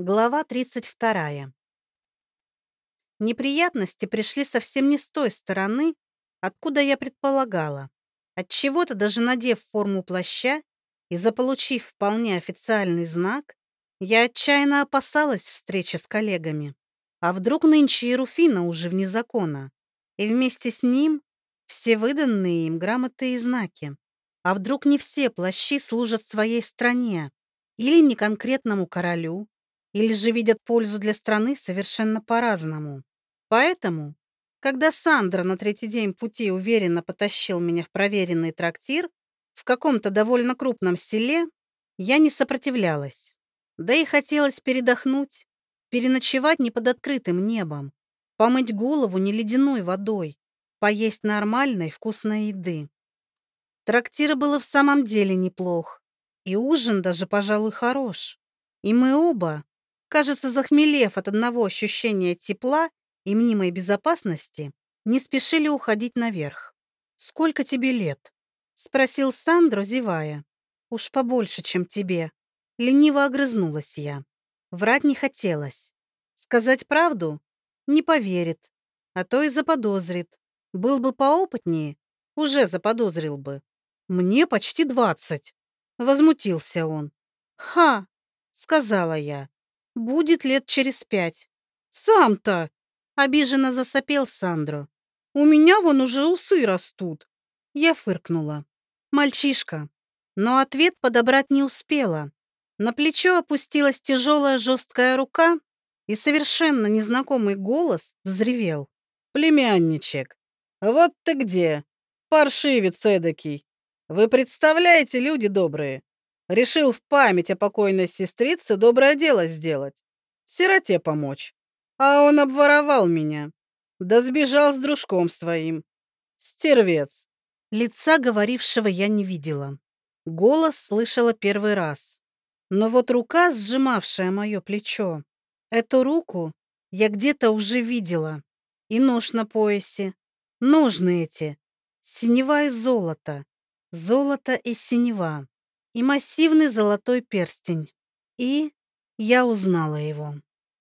Глава 32. Неприятности пришли совсем не с той стороны, откуда я предполагала. Отчего-то даже надев форму плаща и заполучив вполне официальный знак, я отчаянно опасалась встречи с коллегами. А вдруг нынче и Руфина уже вне закона, и вместе с ним все выданные им грамоты и знаки. А вдруг не все плащи служат своей стране или не конкретному королю, или же видят пользу для страны совершенно по-разному. Поэтому, когда Сандра на третий день пути уверенно потащил меня в проверенный трактир в каком-то довольно крупном селе, я не сопротивлялась. Да и хотелось передохнуть, переночевать не под открытым небом, помыть голову не ледяной водой, поесть нормальной вкусной еды. Трактир было в самом деле неплох, и ужин даже, пожалуй, хорош. И мы оба, Кажется, захмелев от одного ощущения тепла и мнимой безопасности, не спешили уходить наверх. «Сколько тебе лет?» — спросил Сандро, зевая. «Уж побольше, чем тебе». Лениво огрызнулась я. Врать не хотелось. Сказать правду? Не поверит. А то и заподозрит. Был бы поопытнее, уже заподозрил бы. «Мне почти двадцать», — возмутился он. «Ха!» — сказала я. Будет лет через пять. Сам-то, обиженно засопел Сандро. У меня вон уже усы растут. Я фыркнула. Мальчишка. Но ответ подобрать не успела. На плечо опустилась тяжелая жесткая рука, и совершенно незнакомый голос взревел. «Племянничек, вот ты где, паршивец эдакий! Вы представляете, люди добрые, Решил в память о покойной сестрице доброе дело сделать. Сироте помочь. А он обворовал меня. Да сбежал с дружком своим. Стервец. Лица говорившего я не видела. Голос слышала первый раз. Но вот рука, сжимавшая мое плечо, эту руку я где-то уже видела. И нож на поясе. Ножны эти. Синева и золото. Золото и синева и массивный золотой перстень. И я узнала его.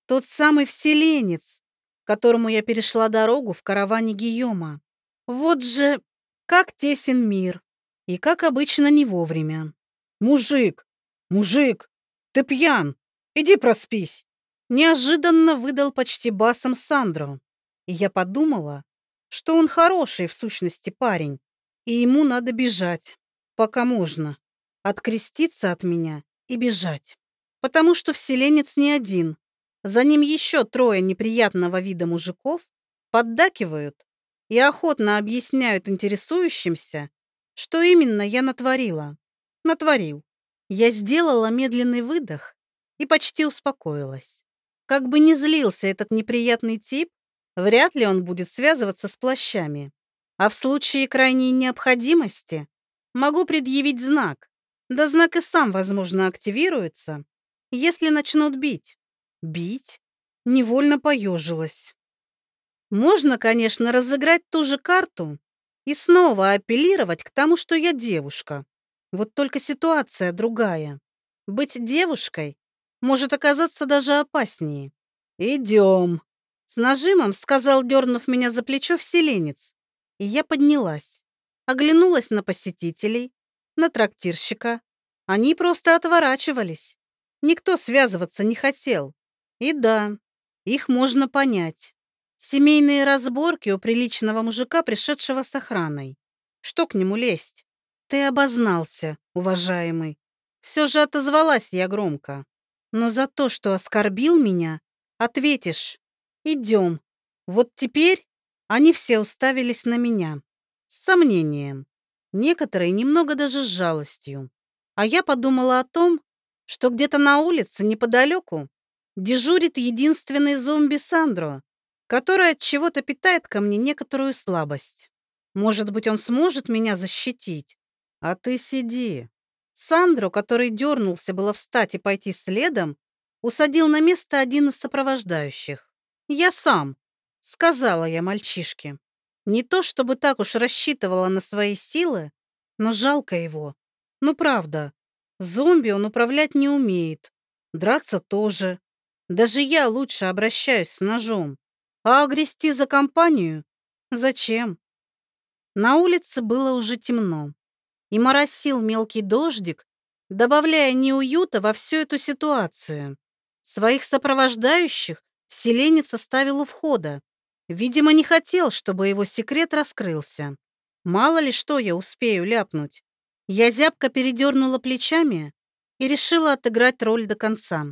Тот самый вселенец, которому я перешла дорогу в караване Гийома. Вот же, как тесен мир. И, как обычно, не вовремя. «Мужик! Мужик! Ты пьян! Иди проспись!» Неожиданно выдал почти басом Сандро. И я подумала, что он хороший в сущности парень, и ему надо бежать, пока можно откреститься от меня и бежать. Потому что вселенец не один. За ним еще трое неприятного вида мужиков поддакивают и охотно объясняют интересующимся, что именно я натворила. Натворил. Я сделала медленный выдох и почти успокоилась. Как бы ни злился этот неприятный тип, вряд ли он будет связываться с плащами. А в случае крайней необходимости могу предъявить знак, да знак и сам, возможно, активируется, если начнут бить. Бить? Невольно поежилась. Можно, конечно, разыграть ту же карту и снова апеллировать к тому, что я девушка. Вот только ситуация другая. Быть девушкой может оказаться даже опаснее. «Идем», — с нажимом сказал, дернув меня за плечо вселенец. И я поднялась, оглянулась на посетителей, на трактирщика. Они просто отворачивались. Никто связываться не хотел. И да, их можно понять. Семейные разборки у приличного мужика, пришедшего с охраной. Что к нему лезть? Ты обознался, уважаемый. Все же отозвалась я громко. Но за то, что оскорбил меня, ответишь. Идем. Вот теперь они все уставились на меня. С сомнением некоторые немного даже с жалостью. А я подумала о том, что где-то на улице неподалеку дежурит единственный зомби Сандро, который от чего-то питает ко мне некоторую слабость. Может быть, он сможет меня защитить? А ты сиди. Сандро, который дернулся было встать и пойти следом, усадил на место один из сопровождающих. «Я сам», — сказала я мальчишке. Не то чтобы так уж рассчитывала на свои силы, но жалко его. Ну правда, зомби он управлять не умеет. Драться тоже. Даже я лучше обращаюсь с ножом. А огрести за компанию? Зачем? На улице было уже темно. И моросил мелкий дождик, добавляя неуюта во всю эту ситуацию. Своих сопровождающих вселенец оставил у входа. Видимо, не хотел, чтобы его секрет раскрылся. Мало ли что я успею ляпнуть. Я зябко передернула плечами и решила отыграть роль до конца.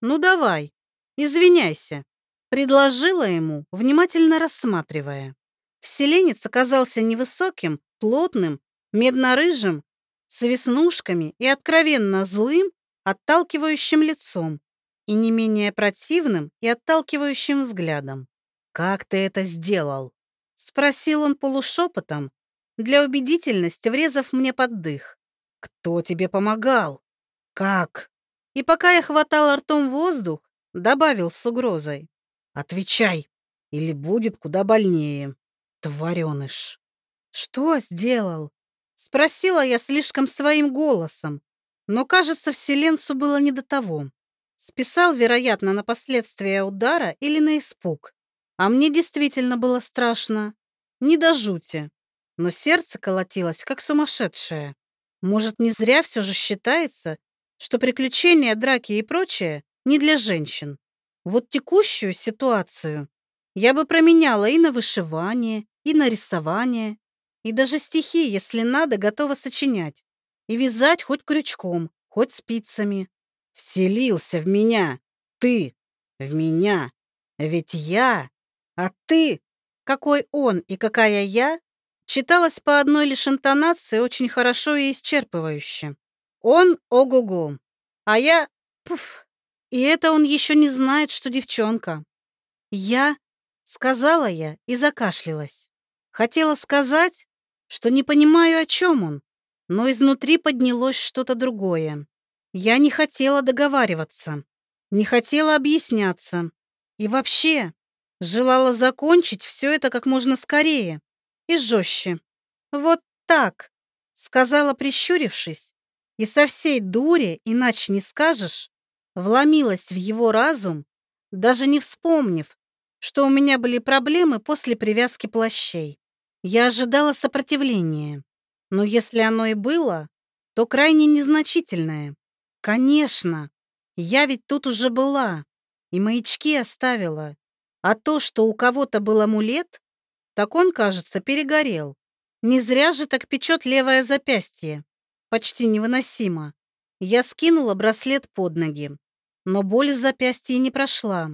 «Ну давай, извиняйся», — предложила ему, внимательно рассматривая. Вселенец оказался невысоким, плотным, медно-рыжим, с веснушками и откровенно злым, отталкивающим лицом и не менее противным и отталкивающим взглядом. «Как ты это сделал?» — спросил он полушепотом, для убедительности врезав мне под дых. «Кто тебе помогал? Как?» И пока я хватал ртом воздух, добавил с угрозой. «Отвечай, или будет куда больнее, твареныш». «Что сделал?» Спросила я слишком своим голосом, но, кажется, вселенцу было не до того. Списал, вероятно, на последствия удара или на испуг. А мне действительно было страшно. Не до жути. Но сердце колотилось, как сумасшедшее. Может, не зря все же считается, что приключения, драки и прочее не для женщин. Вот текущую ситуацию я бы променяла и на вышивание, и на рисование, и даже стихи, если надо, готова сочинять. И вязать хоть крючком, хоть спицами. Вселился в меня. Ты. В меня. Ведь я. А ты. Какой он и какая я, читалось по одной лишь интонации очень хорошо и исчерпывающе. Он ого-го, а я... Пуф. И это он еще не знает, что девчонка. Я... Сказала я и закашлялась. Хотела сказать, что не понимаю, о чем он, но изнутри поднялось что-то другое. Я не хотела договариваться, не хотела объясняться. И вообще, желала закончить все это как можно скорее и жестче. «Вот так», — сказала, прищурившись, и со всей дури, иначе не скажешь, вломилась в его разум, даже не вспомнив, что у меня были проблемы после привязки плащей. Я ожидала сопротивления, но если оно и было, то крайне незначительное. Конечно, я ведь тут уже была и маячки оставила. А то, что у кого-то был амулет, так он, кажется, перегорел. Не зря же так печет левое запястье. Почти невыносимо. Я скинула браслет под ноги. Но боль в запястье не прошла.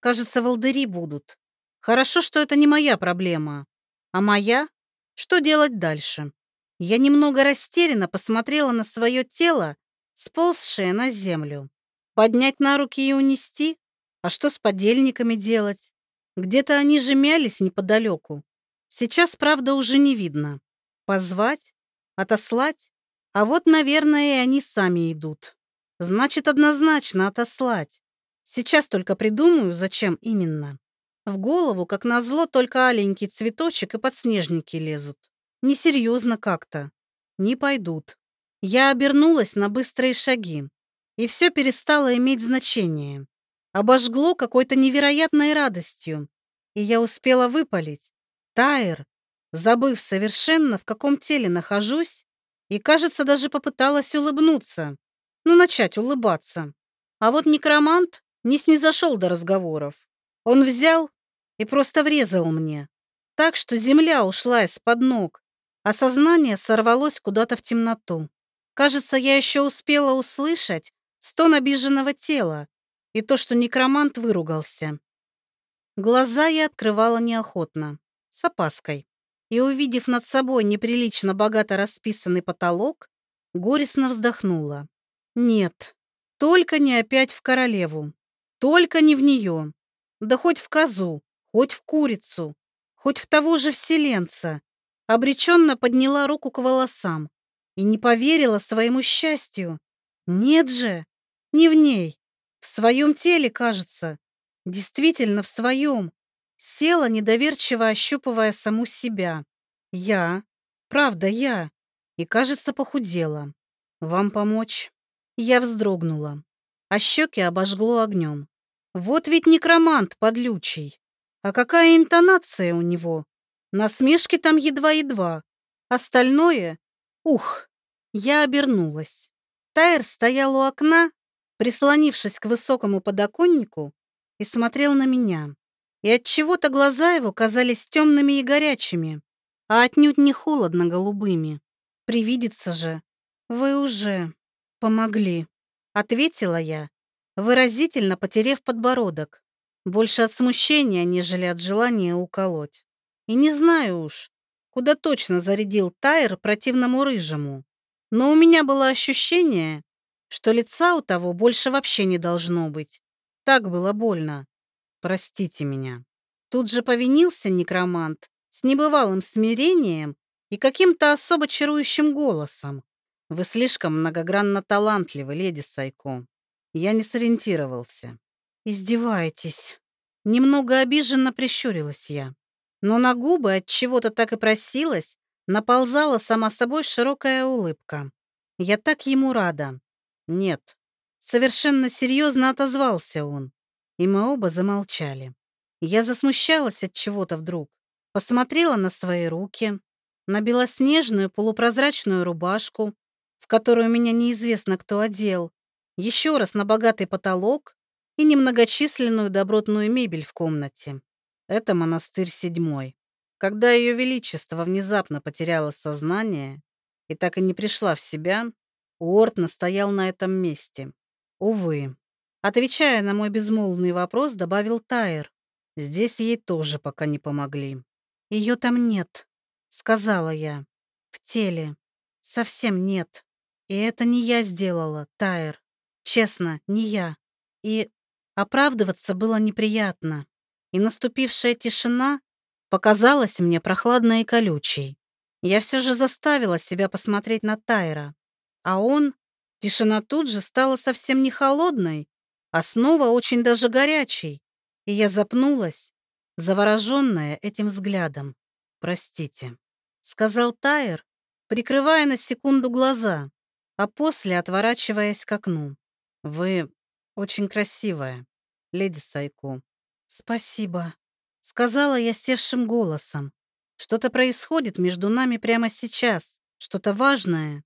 Кажется, волдыри будут. Хорошо, что это не моя проблема. А моя? Что делать дальше? Я немного растерянно посмотрела на свое тело сползшее на землю. Поднять на руки и унести? А что с подельниками делать? Где-то они же мялись неподалеку. Сейчас, правда, уже не видно. Позвать? Отослать? А вот, наверное, и они сами идут. Значит, однозначно отослать. Сейчас только придумаю, зачем именно. В голову, как назло, только аленький цветочек и подснежники лезут. Несерьезно как-то. Не пойдут. Я обернулась на быстрые шаги, и все перестало иметь значение. Обожгло какой-то невероятной радостью, и я успела выпалить. Тайр, забыв совершенно, в каком теле нахожусь, и, кажется, даже попыталась улыбнуться. Ну, начать улыбаться. А вот некромант не снизошел до разговоров. Он взял и просто врезал мне. Так что земля ушла из-под ног, а сознание сорвалось куда-то в темноту. Кажется, я еще успела услышать стон обиженного тела и то, что некромант выругался. Глаза я открывала неохотно, с опаской, и, увидев над собой неприлично богато расписанный потолок, горестно вздохнула. Нет, только не опять в королеву, только не в нее, да хоть в козу, хоть в курицу, хоть в того же вселенца. Обреченно подняла руку к волосам, и не поверила своему счастью. Нет же, не в ней, в своем теле, кажется. Действительно, в своем. Села, недоверчиво ощупывая саму себя. Я, правда, я. И, кажется, похудела. Вам помочь? Я вздрогнула, а щеки обожгло огнем. Вот ведь некромант подлючий. А какая интонация у него? Насмешки там едва-едва. Остальное... Ух! Я обернулась. Тайр стоял у окна, прислонившись к высокому подоконнику, и смотрел на меня. И от чего то глаза его казались темными и горячими, а отнюдь не холодно-голубыми. Привидится же. Вы уже помогли, ответила я, выразительно потерев подбородок, больше от смущения, нежели от желания уколоть. И не знаю уж, куда точно зарядил Тайр противному рыжему, но у меня было ощущение, что лица у того больше вообще не должно быть. Так было больно. Простите меня. Тут же повинился некромант с небывалым смирением и каким-то особо чарующим голосом. Вы слишком многогранно талантливы, леди Сайко. Я не сориентировался. Издеваетесь. Немного обиженно прищурилась я. Но на губы от чего-то так и просилась, наползала сама собой широкая улыбка. Я так ему рада. Нет. Совершенно серьезно отозвался он. И мы оба замолчали. Я засмущалась от чего-то вдруг. Посмотрела на свои руки, на белоснежную полупрозрачную рубашку, в которую меня неизвестно кто одел, еще раз на богатый потолок и немногочисленную добротную мебель в комнате. Это монастырь седьмой. Когда ее величество внезапно потеряло сознание и так и не пришла в себя, Уорд настоял на этом месте. Увы. Отвечая на мой безмолвный вопрос, добавил Тайер. Здесь ей тоже пока не помогли. Ее там нет, сказала я. В теле. Совсем нет. И это не я сделала, Тайер. Честно, не я. И оправдываться было неприятно. И наступившая тишина показалась мне прохладной и колючей. Я все же заставила себя посмотреть на Тайра. А он... Тишина тут же стала совсем не холодной, а снова очень даже горячей. И я запнулась, завороженная этим взглядом. «Простите», — сказал Тайр, прикрывая на секунду глаза, а после отворачиваясь к окну. «Вы очень красивая, леди Сайку». «Спасибо», — сказала я севшим голосом. «Что-то происходит между нами прямо сейчас, что-то важное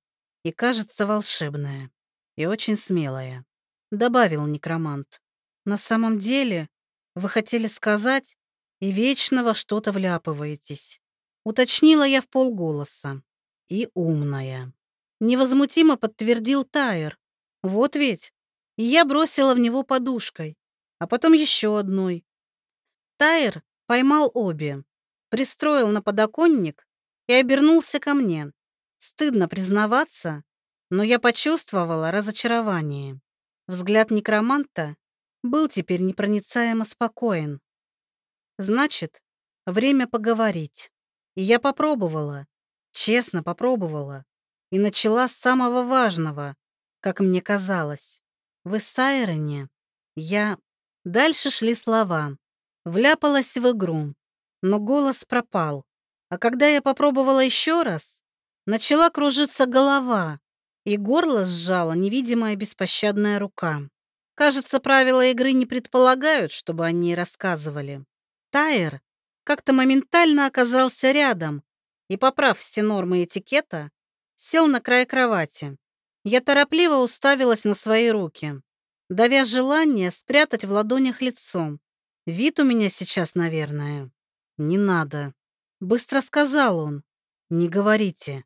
и, кажется, волшебное, и очень смелое», — добавил некромант. «На самом деле, вы хотели сказать, и вечно во что-то вляпываетесь», — уточнила я в полголоса. «И умная». Невозмутимо подтвердил Тайер. «Вот ведь, и я бросила в него подушкой, а потом еще одной. Тайр поймал обе, пристроил на подоконник и обернулся ко мне. Стыдно признаваться, но я почувствовала разочарование. Взгляд некроманта был теперь непроницаемо спокоен. Значит, время поговорить. И я попробовала, честно попробовала, и начала с самого важного, как мне казалось. В Исайроне я... Дальше шли слова. Вляпалась в игру, но голос пропал. А когда я попробовала еще раз, начала кружиться голова, и горло сжала невидимая беспощадная рука. Кажется, правила игры не предполагают, чтобы они рассказывали. Тайер как-то моментально оказался рядом и, поправ все нормы этикета, сел на край кровати. Я торопливо уставилась на свои руки, давя желание спрятать в ладонях лицом. Вид у меня сейчас, наверное. Не надо. Быстро сказал он. Не говорите.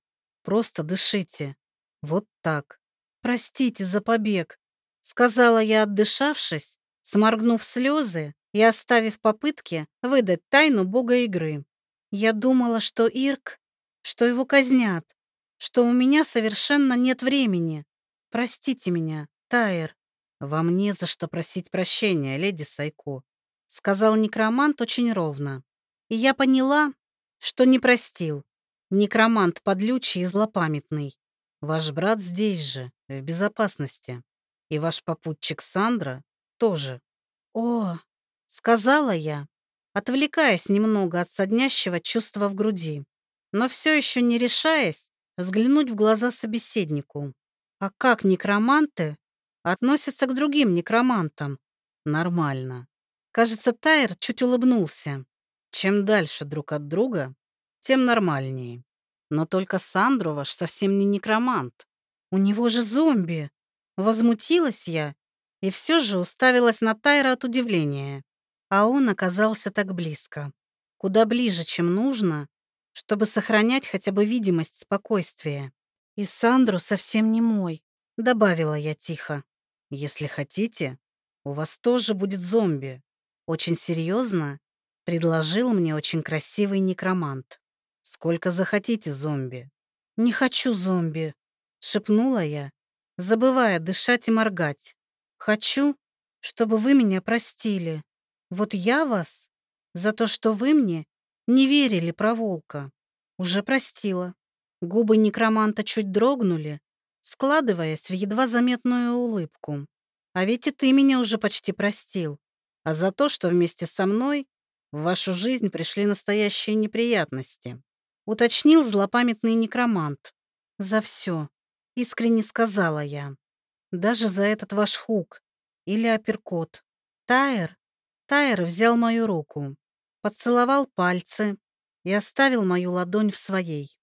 Просто дышите. Вот так. Простите за побег. Сказала я, отдышавшись, сморгнув слезы и оставив попытки выдать тайну бога игры. Я думала, что Ирк, что его казнят, что у меня совершенно нет времени. Простите меня, Тайер. Вам не за что просить прощения, леди Сайко, сказал некромант очень ровно. И я поняла, что не простил. Некромант подлючий и злопамятный. Ваш брат здесь же, в безопасности. И ваш попутчик Сандра тоже. О, сказала я, отвлекаясь немного от соднящего чувства в груди, но все еще не решаясь взглянуть в глаза собеседнику. А как некроманты относятся к другим некромантам? Нормально. Кажется, Тайр чуть улыбнулся. Чем дальше друг от друга, тем нормальнее. Но только Сандру ваш совсем не некромант. У него же зомби. Возмутилась я и все же уставилась на Тайра от удивления. А он оказался так близко. Куда ближе, чем нужно, чтобы сохранять хотя бы видимость спокойствия. «И Сандру совсем не мой», — добавила я тихо. «Если хотите, у вас тоже будет зомби». Очень серьезно предложил мне очень красивый некромант. «Сколько захотите зомби?» «Не хочу зомби», — шепнула я, забывая дышать и моргать. «Хочу, чтобы вы меня простили. Вот я вас за то, что вы мне не верили про волка, уже простила». Губы некроманта чуть дрогнули, складываясь в едва заметную улыбку. «А ведь и ты меня уже почти простил. А за то, что вместе со мной в вашу жизнь пришли настоящие неприятности», уточнил злопамятный некромант. «За все», — искренне сказала я. «Даже за этот ваш хук или апперкот. Тайер, Тайер взял мою руку, поцеловал пальцы и оставил мою ладонь в своей.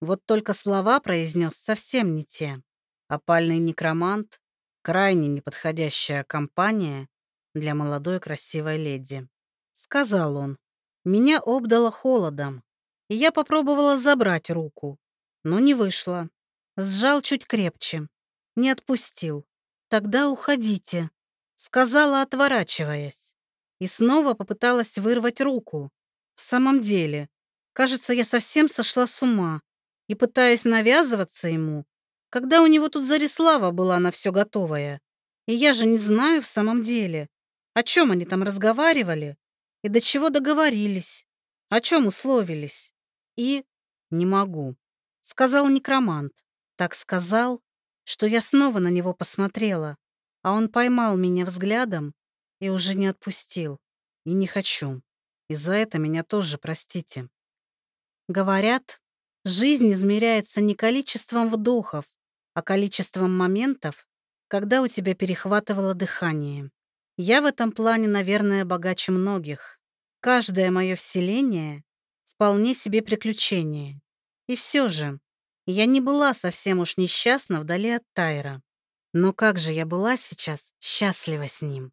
Вот только слова произнес совсем не те. Опальный некромант — крайне неподходящая компания для молодой красивой леди. Сказал он. Меня обдало холодом, и я попробовала забрать руку, но не вышло. Сжал чуть крепче, не отпустил. «Тогда уходите», — сказала, отворачиваясь. И снова попыталась вырвать руку. В самом деле, кажется, я совсем сошла с ума и пытаюсь навязываться ему, когда у него тут Зарислава была на все готовая. И я же не знаю в самом деле, о чем они там разговаривали и до чего договорились, о чем условились. И не могу, сказал некромант. Так сказал, что я снова на него посмотрела, а он поймал меня взглядом и уже не отпустил. И не хочу. И за это меня тоже простите. Говорят, Жизнь измеряется не количеством вдохов, а количеством моментов, когда у тебя перехватывало дыхание. Я в этом плане, наверное, богаче многих. Каждое мое вселение — вполне себе приключение. И все же, я не была совсем уж несчастна вдали от Тайра. Но как же я была сейчас счастлива с ним.